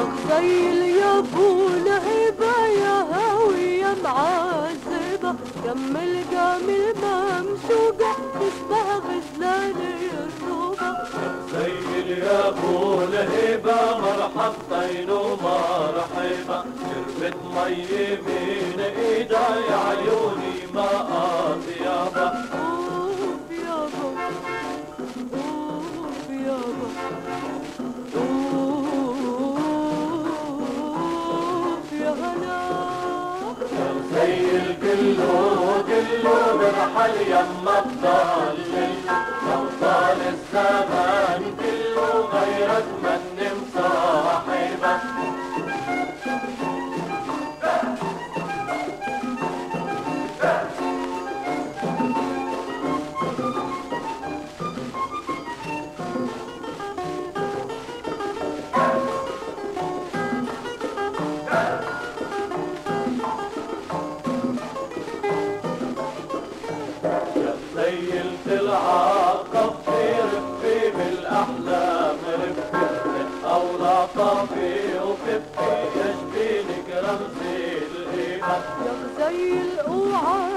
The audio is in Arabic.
يا خيل يا ابو لهيبة يا هاوية معذبة يم الجميل ممشوقة اسمها غزلان الرطوبة زي يا ابو لهيبة مرحبتين ومرحبا شربت مي من ايدا يا يما تضلل لو طال الزمان كله غيرك من مصاحبك زيلت غزيل اوعى